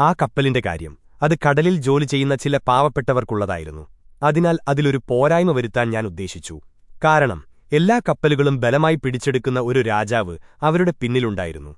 ആ കപ്പലിന്റെ കാര്യം. അത് കടലിൽ ജോലി ചെയ്യുന്ന ചില പാവപ്പെട്ടവർക്കുള്ളതായിരുന്നു. അതിനാൽ അതിലൊരു പോരായ്മ വരുത്താൻ ഞാൻ ഉദ്ദേശിച്ചു. കാരണം എല്ലാ കപ്പലുകളും ബലമായി പിടിച്ചെടുക്കുന്ന ഒരു രാജാവ് അവരുടെ പിന്നിലുണ്ടായിരുന്നു.